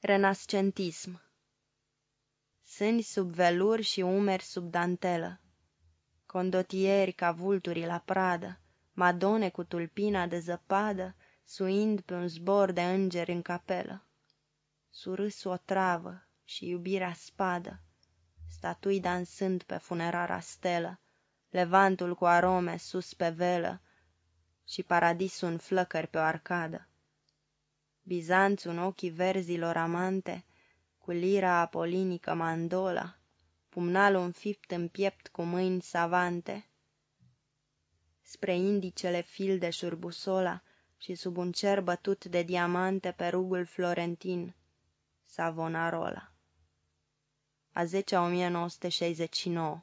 Renascentism Sâni sub velur și umeri sub dantelă, Condotieri ca vulturii la pradă, Madone cu tulpina de zăpadă, Suind pe un zbor de îngeri în capelă. Surâs o travă și iubirea spadă, Statui dansând pe funerara stelă, Levantul cu arome sus pe velă Și paradisul în flăcări pe o arcadă. Bizanțul în ochii verzilor amante, Cu lira apolinică mandola, Pumnalul înfipt în piept cu mâini savante, Spre indicele fil de șurbusola Și sub un cer bătut de diamante Pe rugul florentin, Savonarola. A 10 1969